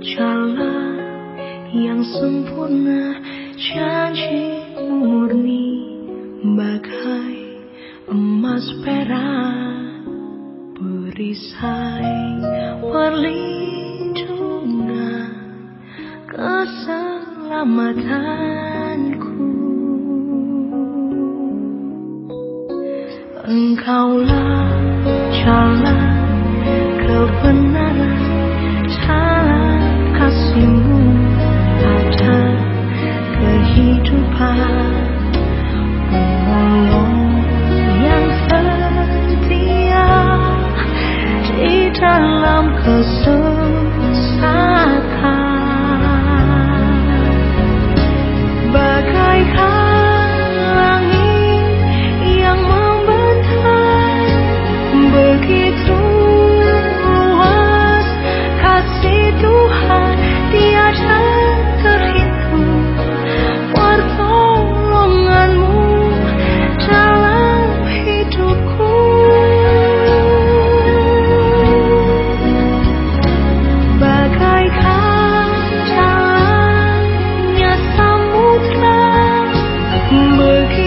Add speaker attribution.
Speaker 1: jalan yang sempurna janji murni bagai emas perak perisai perlindungan keselamatanku. Engkaulah jalan kebenaran kasihmu ada kehidupan. Penolong yang setia di dalam kesusahan Mungkin